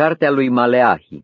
Cartea lui Maleahi.